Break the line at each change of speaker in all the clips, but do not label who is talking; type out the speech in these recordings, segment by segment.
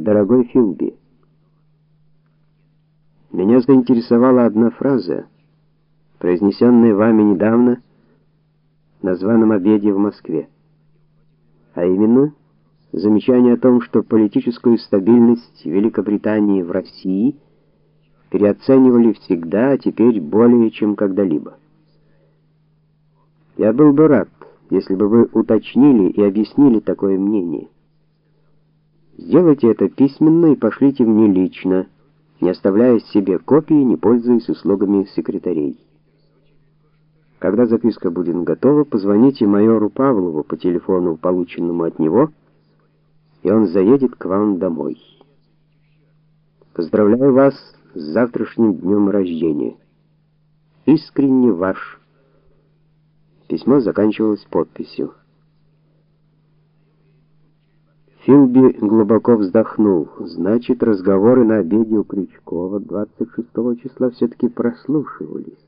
Дорогой Филби, меня заинтересовала одна фраза, произнесенная вами недавно на званом обеде в Москве. А именно замечание о том, что политическую стабильность Великобритании в России переоценивали всегда, а теперь более чем когда-либо. Я был бы рад, если бы вы уточнили и объяснили такое мнение. Сделайте это письменно и пошлите мне лично, не оставляя себе копии, не пользуясь услугами секретарей. Когда записка будет готова, позвоните майору Павлову по телефону, полученному от него, и он заедет к вам домой. Поздравляю вас с завтрашним днем рождения. Искренне ваш. Письмо заканчивалось подписью. Филби глубоко вздохнул. Значит, разговоры на обеде у Крючкова 26 числа все таки прослушивались.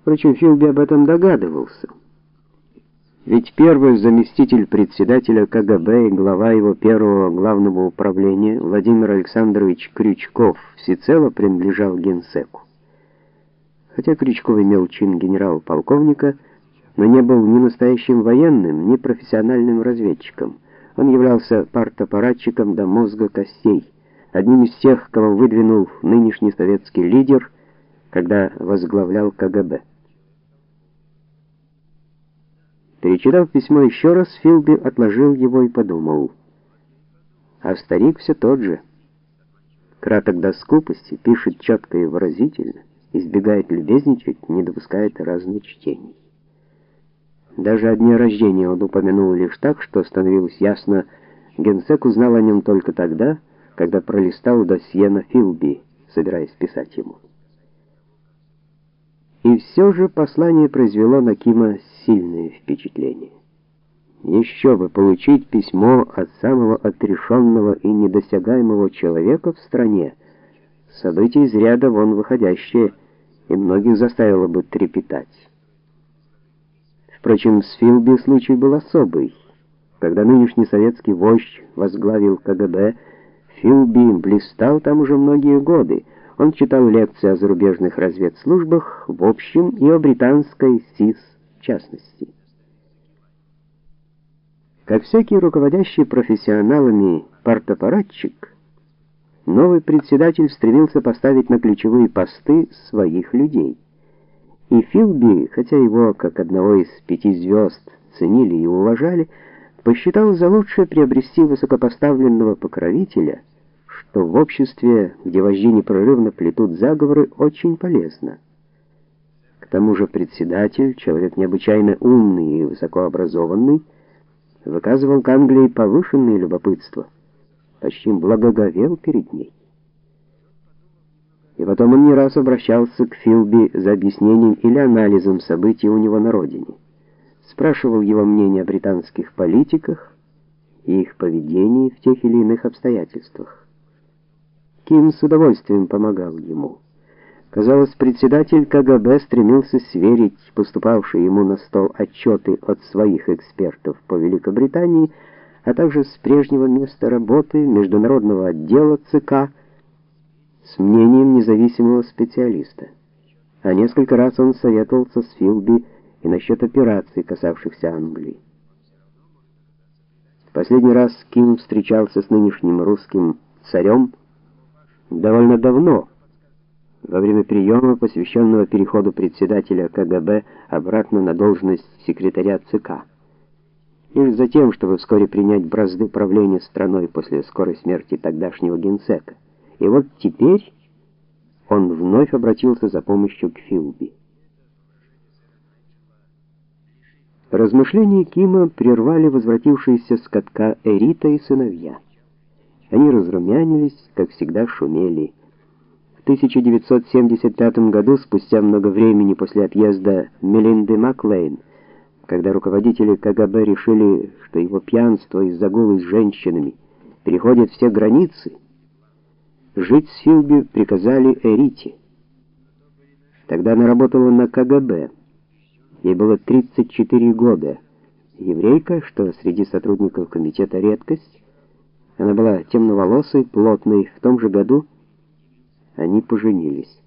Впрочем, Филби об этом догадывался. Ведь первый заместитель председателя КГБ и глава его первого главного управления Владимир Александрович Крючков всецело принадлежал генсеку. Хотя Крючков имел чин генерал-полковника, но не был ни настоящим военным, ни профессиональным разведчиком. Он являлся партаппаратчиком до мозга костей, одним из тех, кого выдвинул нынешний советский лидер, когда возглавлял КГБ. Перечитав письмо еще раз, Филби отложил его и подумал. А старик все тот же. Краток до скупости, пишет четко и выразительно, избегает любезничать, не допускает разных чтений. Даже о дне рождения он упомянул лишь так, что становилось ясно, генсек узнал о нем только тогда, когда пролистал досье на Филби, собираясь писать ему. И все же послание произвело на Кима сильное впечатление. Еще бы получить письмо от самого отрешенного и недосягаемого человека в стране, событие из ряда вон выходящее, и многих заставило бы трепетать. Впрочем, с Филби случай был особый. Когда нынешний советский вождь возглавил КГБ, Филби блистал там уже многие годы. Он читал лекции о зарубежных разведслужбах в общем и о британской СИС в частности. Как всякий руководящий профессионалами партаппаратчик, новый председатель стремился поставить на ключевые посты своих людей. И Филби, хотя его как одного из пяти звезд ценили и уважали, посчитал за лучшее приобрести высокопоставленного покровителя – что в обществе, где вожди непрерывно плетут заговоры, очень полезно. К тому же председатель, человек необычайно умный и высокообразованный, выказывал к Англии повышенное любопытство, почти благоговел перед ней. И потом он не раз обращался к Филби за объяснением или анализом событий у него на родине. Спрашивал его мнение о британских политиках и их поведении в тех или иных обстоятельствах. Ким с удовольствием помогал ему. Казалось, председатель КГБ стремился сверить поступавшие ему на стол отчеты от своих экспертов по Великобритании, а также с прежнего места работы международного отдела ЦК с мнением независимого специалиста. А несколько раз он советовался с Филби и насчет операций, касавшихся Англии. В последний раз Ким встречался с нынешним русским царем довольно давно, во время приема, посвященного переходу председателя КГБ обратно на должность секретаря ЦК. Лишь за тем, чтобы вскоре принять бразды правления страной после скорой смерти тогдашнего генсека. И вот теперь он вновь обратился за помощью к Филби. Размышления Кима прервали возвратившиеся с катка Эрита и сыновья. Они разрумянились, как всегда шумели. В 1975 году, спустя много времени после отъезда Мелинды Маклейн, когда руководители КГБ решили, что его пьянство и загулы с женщинами переходят все границы, жить с Филби приказали Эрите. Тогда она работала на КГБ. Ей было 34 года. Еврейка, что среди сотрудников комитета редкость, Она была темноволосой, плотной. В том же году они поженились.